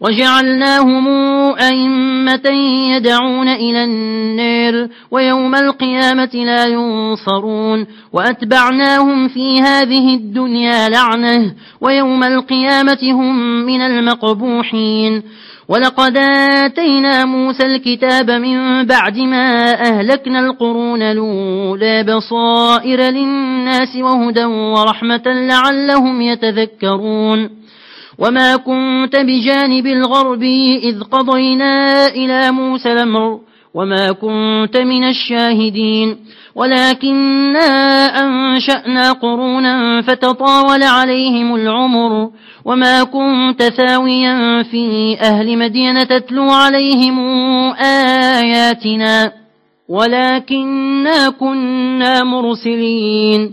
وجعلناهم أئمة يدعون إلى النار ويوم القيامة لا ينصرون وأتبعناهم في هذه الدنيا لعنة ويوم القيامة هم من المقبوحين. ولقد آتينا موسى الكتاب من بعد ما أهلكنا القرون لولا بصائر للناس وهدى ورحمة لعلهم يتذكرون. وما كنت بجانب الغرب إذ قضينا إلى موسى الأمر وما كنت من الشاهدين ولكننا أنشأنا قرونا فتطاول عليهم العمر وما كنت ثاويا في أهل مدينة تتلو عليهم آياتنا ولكننا كنا مرسلين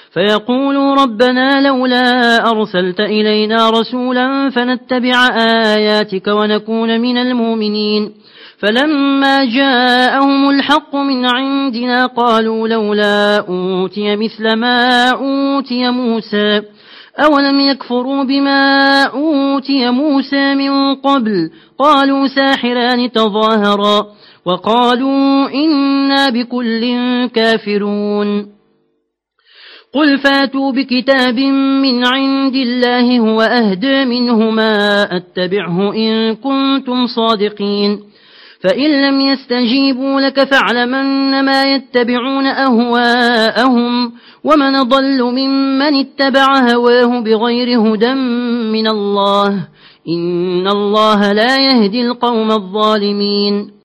فيقولوا ربنا لولا أرسلت إلينا رسولا فنتبع آياتك ونكون من المؤمنين. فلما جاءهم الحق من عندنا قالوا لولا أوتي مثل ما أوتي موسى. أولم يكفروا بما أوتي موسى من قبل؟ قالوا ساحران تظاهرا. وقالوا إنا بكل كافرون. قل فاتوا بكتاب من عند الله هو أهدى منهما أتبعه إن كنتم صادقين فإن لم يستجيبوا لك فاعلمن ما يتبعون أهواءهم ومن ضل ممن اتبع هواه بغير هدى من الله إن الله لا يهدي القوم الظالمين